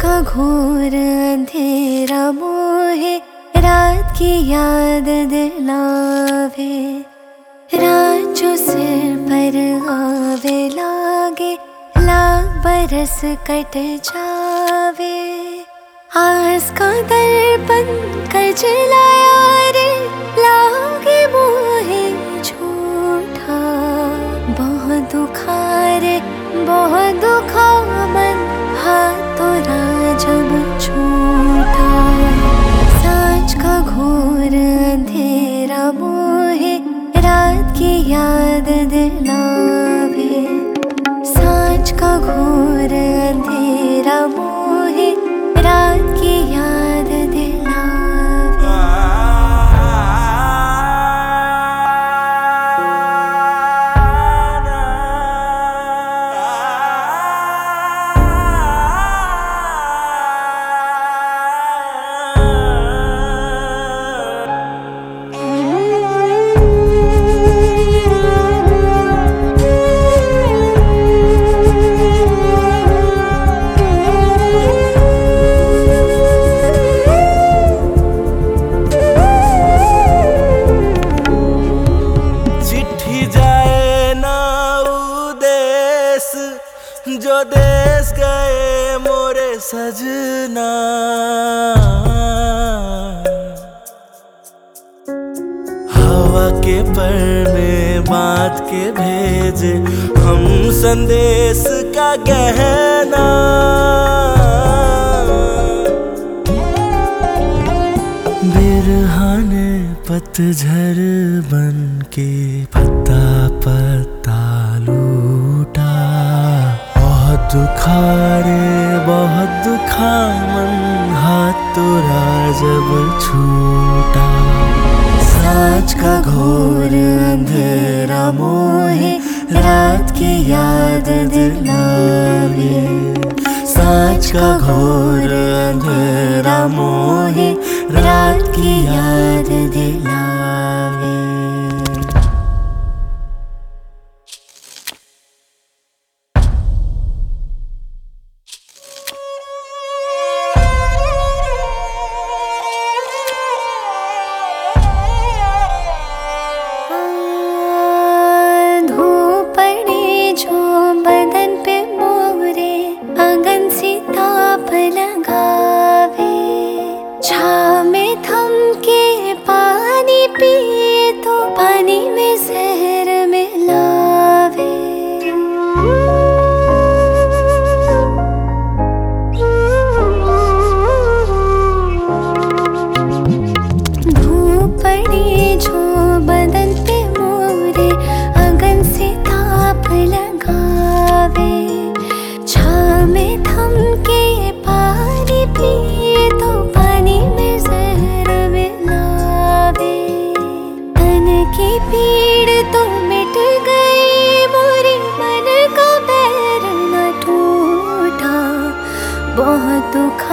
का घोर अंधेरा मोहे रात की याद दिलावे। रात जो सिर पर आवे लागे बरस कट जावे। आस का दर्पण कर जलाया रे। लागे मोहे झूठा। बहुत दुखा रे बहुत दुखा मन, हाथ तोरा जब छूटा। साँझ का घोर अंधेरा मोहे, रात की याद दिलावे। साँझ का घोर अंधेरा देश गए मोरे सजना। हवा के पर में बात के भेजे हम संदेश का गहना। बिरहाने पतझर बन के रे बहुत दुखा घोर अंधेरा मोहे रात की याद दिलावे। साँझ का घोर अंधेरा मोहे रात की याद दिलावे मिटि गी बोरि केरना ठो बहु दुख